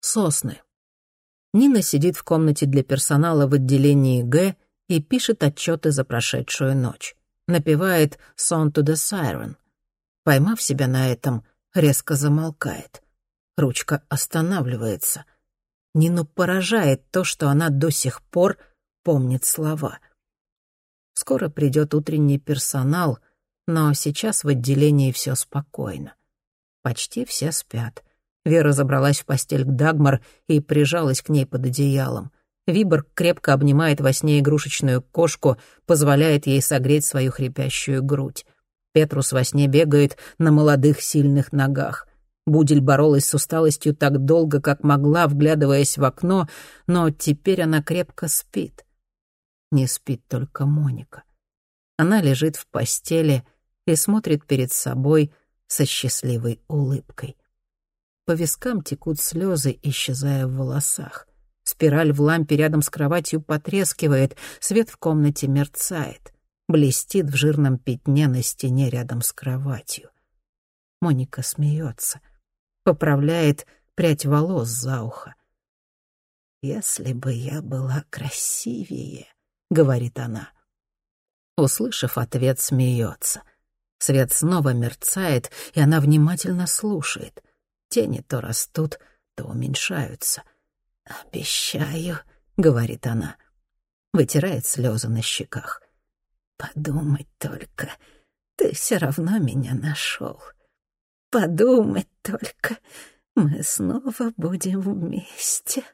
Сосны. Нина сидит в комнате для персонала в отделении Г и пишет отчеты за прошедшую ночь. Напевает «Song to the Siren». Поймав себя на этом, резко замолкает. Ручка останавливается. Нину поражает то, что она до сих пор помнит слова. Скоро придет утренний персонал, но сейчас в отделении все спокойно. Почти все спят. Вера забралась в постель к Дагмар и прижалась к ней под одеялом. Вибор крепко обнимает во сне игрушечную кошку, позволяет ей согреть свою хрипящую грудь. Петрус во сне бегает на молодых сильных ногах. Будель боролась с усталостью так долго, как могла, вглядываясь в окно, но теперь она крепко спит. Не спит только Моника. Она лежит в постели и смотрит перед собой со счастливой улыбкой. По вискам текут слезы, исчезая в волосах. Спираль в лампе рядом с кроватью потрескивает, свет в комнате мерцает, блестит в жирном пятне на стене рядом с кроватью. Моника смеется, поправляет прядь волос за ухо. «Если бы я была красивее», — говорит она. Услышав ответ, смеется. Свет снова мерцает, и она внимательно слушает. Тени то растут, то уменьшаются. «Обещаю», — говорит она. Вытирает слезы на щеках. «Подумать только, ты все равно меня нашел. Подумать только, мы снова будем вместе».